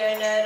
Leonard.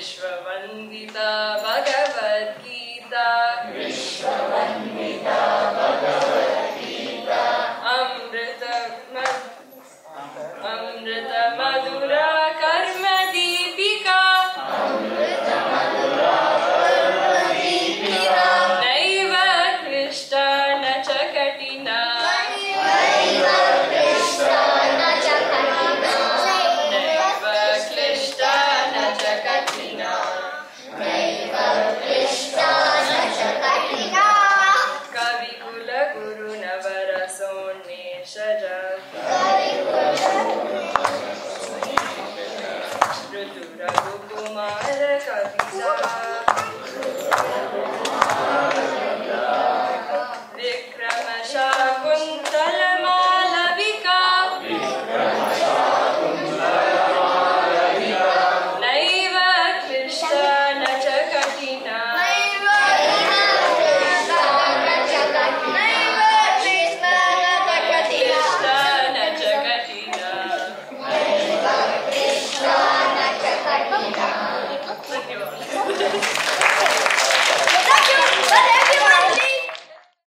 विश्ववन्दिता